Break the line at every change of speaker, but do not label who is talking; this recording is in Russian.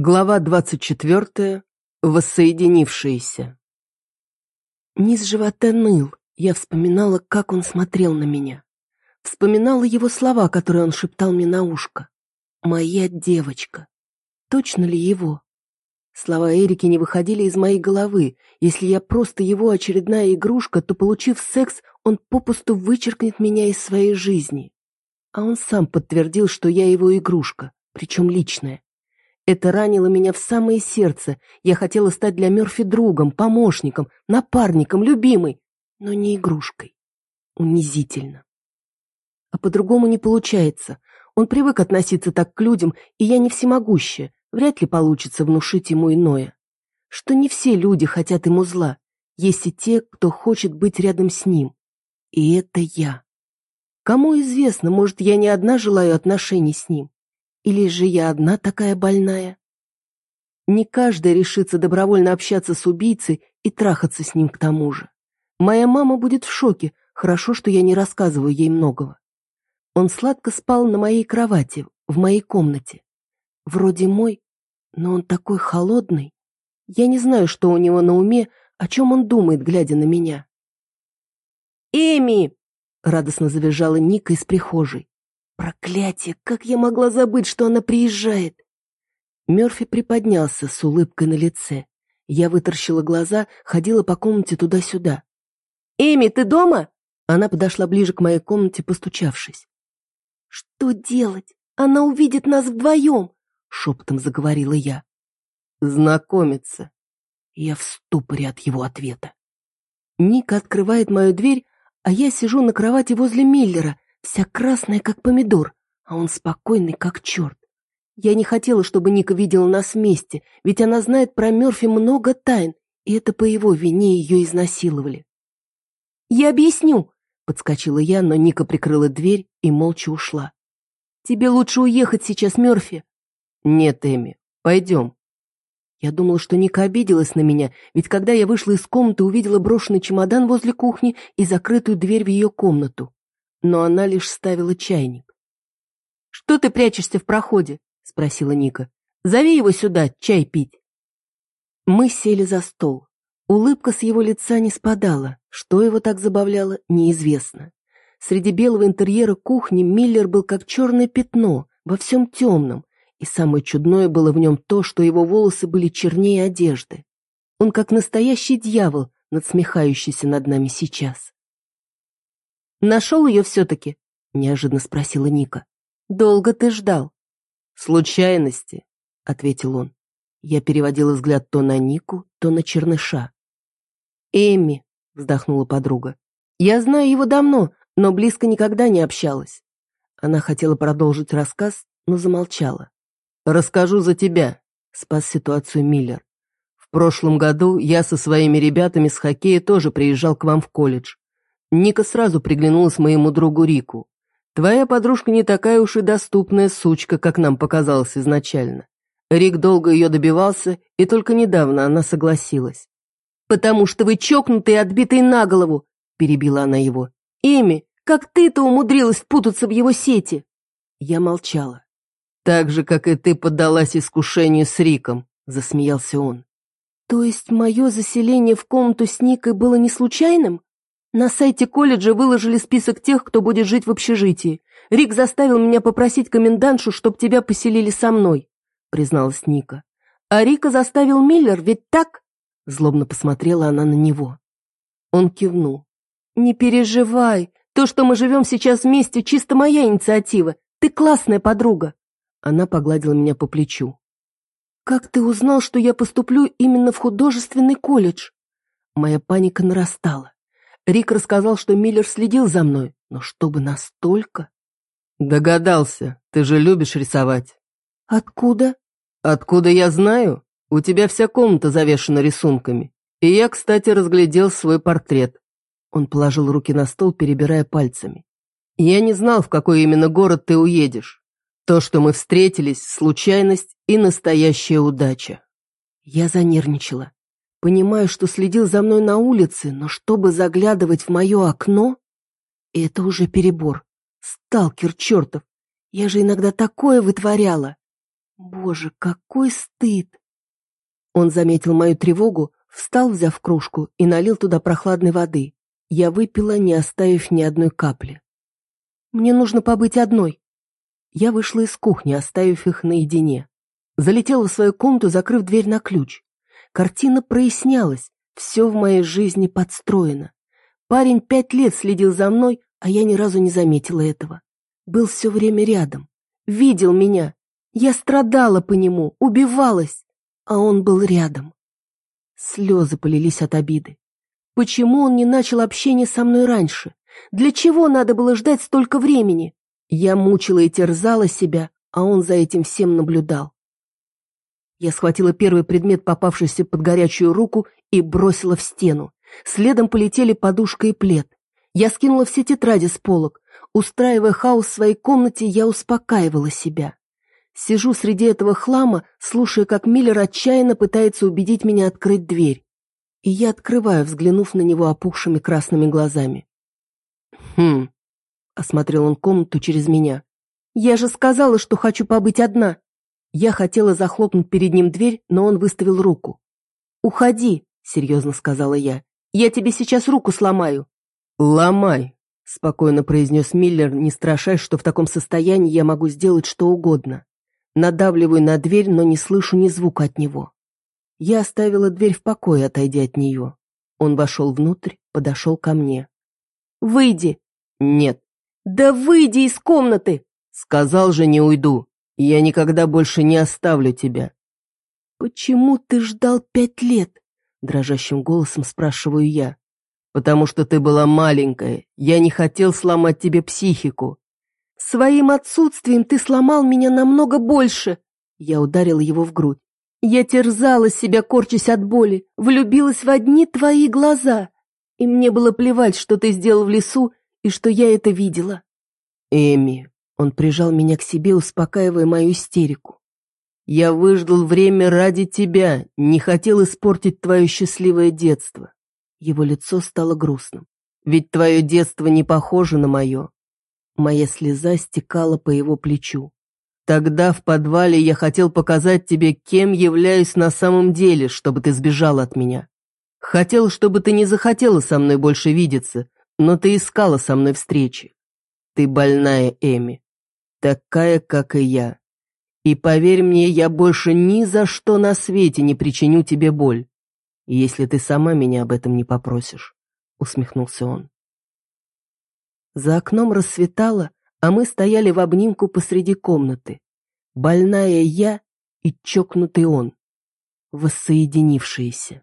Глава двадцать четвертая. Воссоединившиеся. Низ живота ныл. Я вспоминала, как он смотрел на меня. Вспоминала его слова, которые он шептал мне на ушко. «Моя девочка». Точно ли его? Слова Эрики не выходили из моей головы. Если я просто его очередная игрушка, то, получив секс, он попусту вычеркнет меня из своей жизни. А он сам подтвердил, что я его игрушка, причем личная. Это ранило меня в самое сердце. Я хотела стать для Мерфи другом, помощником, напарником, любимой, но не игрушкой. Унизительно. А по-другому не получается. Он привык относиться так к людям, и я не всемогущая. Вряд ли получится внушить ему иное. Что не все люди хотят ему зла. Есть и те, кто хочет быть рядом с ним. И это я. Кому известно, может, я не одна желаю отношений с ним. Или же я одна такая больная? Не каждый решится добровольно общаться с убийцей и трахаться с ним к тому же. Моя мама будет в шоке, хорошо, что я не рассказываю ей многого. Он сладко спал на моей кровати, в моей комнате. Вроде мой, но он такой холодный. Я не знаю, что у него на уме, о чем он думает, глядя на меня. «Эми!» — радостно завизжала Ника из прихожей. Проклятие, как я могла забыть, что она приезжает? Мерфи приподнялся с улыбкой на лице. Я выторщила глаза, ходила по комнате туда-сюда. «Эми, ты дома?» Она подошла ближе к моей комнате, постучавшись. «Что делать? Она увидит нас вдвоем!» Шепотом заговорила я. «Знакомиться». Я в ступоре от его ответа. Ника открывает мою дверь, а я сижу на кровати возле Миллера, Вся красная, как помидор, а он спокойный, как черт. Я не хотела, чтобы Ника видела нас вместе, ведь она знает про Мерфи много тайн, и это по его вине ее изнасиловали. «Я объясню!» — подскочила я, но Ника прикрыла дверь и молча ушла. «Тебе лучше уехать сейчас, Мерфи!» «Нет, Эми, пойдем». Я думала, что Ника обиделась на меня, ведь когда я вышла из комнаты, увидела брошенный чемодан возле кухни и закрытую дверь в ее комнату но она лишь ставила чайник. «Что ты прячешься в проходе?» — спросила Ника. «Зови его сюда, чай пить». Мы сели за стол. Улыбка с его лица не спадала. Что его так забавляло, неизвестно. Среди белого интерьера кухни Миллер был как черное пятно, во всем темном, и самое чудное было в нем то, что его волосы были чернее одежды. Он как настоящий дьявол, надсмехающийся над нами сейчас. «Нашел ее все-таки?» — неожиданно спросила Ника. «Долго ты ждал?» «Случайности», — ответил он. Я переводила взгляд то на Нику, то на Черныша. «Эмми», — вздохнула подруга. «Я знаю его давно, но близко никогда не общалась». Она хотела продолжить рассказ, но замолчала. «Расскажу за тебя», — спас ситуацию Миллер. «В прошлом году я со своими ребятами с хоккея тоже приезжал к вам в колледж. Ника сразу приглянулась моему другу Рику. «Твоя подружка не такая уж и доступная сучка, как нам показалось изначально». Рик долго ее добивался, и только недавно она согласилась. «Потому что вы чокнутый и отбитый на голову!» – перебила она его. «Эми, как ты-то умудрилась впутаться в его сети?» Я молчала. «Так же, как и ты поддалась искушению с Риком», – засмеялся он. «То есть мое заселение в комнату с Никой было не случайным?» На сайте колледжа выложили список тех, кто будет жить в общежитии. Рик заставил меня попросить комендантшу, чтоб тебя поселили со мной», — призналась Ника. «А Рика заставил Миллер, ведь так?» Злобно посмотрела она на него. Он кивнул. «Не переживай. То, что мы живем сейчас вместе, чисто моя инициатива. Ты классная подруга». Она погладила меня по плечу. «Как ты узнал, что я поступлю именно в художественный колледж?» Моя паника нарастала. Рик рассказал, что Миллер следил за мной, но чтобы настолько... Догадался, ты же любишь рисовать. Откуда? Откуда я знаю? У тебя вся комната завешена рисунками. И я, кстати, разглядел свой портрет. Он положил руки на стол, перебирая пальцами. Я не знал, в какой именно город ты уедешь. То, что мы встретились, случайность и настоящая удача. Я занервничала. Понимаю, что следил за мной на улице, но чтобы заглядывать в мое окно, это уже перебор. Сталкер чертов. Я же иногда такое вытворяла. Боже, какой стыд! Он заметил мою тревогу, встал, взяв кружку, и налил туда прохладной воды. Я выпила, не оставив ни одной капли. Мне нужно побыть одной. Я вышла из кухни, оставив их наедине. Залетела в свою комнату, закрыв дверь на ключ. Картина прояснялась, все в моей жизни подстроено. Парень пять лет следил за мной, а я ни разу не заметила этого. Был все время рядом. Видел меня. Я страдала по нему, убивалась, а он был рядом. Слезы полились от обиды. Почему он не начал общение со мной раньше? Для чего надо было ждать столько времени? Я мучила и терзала себя, а он за этим всем наблюдал. Я схватила первый предмет, попавшийся под горячую руку, и бросила в стену. Следом полетели подушка и плед. Я скинула все тетради с полок. Устраивая хаос в своей комнате, я успокаивала себя. Сижу среди этого хлама, слушая, как Миллер отчаянно пытается убедить меня открыть дверь и я открываю, взглянув на него опухшими красными глазами. «Хм...» — осмотрел он комнату через меня. «Я же сказала, что хочу побыть одна!» Я хотела захлопнуть перед ним дверь, но он выставил руку. «Уходи!» — серьезно сказала я. «Я тебе сейчас руку сломаю!» «Ломай!» — спокойно произнес Миллер, не страшась, что в таком состоянии я могу сделать что угодно. Надавливаю на дверь, но не слышу ни звука от него. Я оставила дверь в покое, отойдя от нее. Он вошел внутрь, подошел ко мне. «Выйди!» «Нет». «Да выйди из комнаты!» «Сказал же, не уйду. Я никогда больше не оставлю тебя». «Почему ты ждал пять лет?» Дрожащим голосом спрашиваю я. «Потому что ты была маленькая. Я не хотел сломать тебе психику». «Своим отсутствием ты сломал меня намного больше!» Я ударила его в грудь. Я терзала себя, корчась от боли, влюбилась в одни твои глаза. И мне было плевать, что ты сделал в лесу, и что я это видела. Эми, он прижал меня к себе, успокаивая мою истерику. Я выждал время ради тебя, не хотел испортить твое счастливое детство. Его лицо стало грустным. Ведь твое детство не похоже на мое. Моя слеза стекала по его плечу. Тогда в подвале я хотел показать тебе, кем являюсь на самом деле, чтобы ты сбежала от меня. Хотел, чтобы ты не захотела со мной больше видеться, но ты искала со мной встречи. Ты больная, Эми. Такая, как и я. И поверь мне, я больше ни за что на свете не причиню тебе боль, если ты сама меня об этом не попросишь», — усмехнулся он. За окном рассветало, а мы стояли в обнимку посреди комнаты. Больная я и чокнутый он, воссоединившиеся.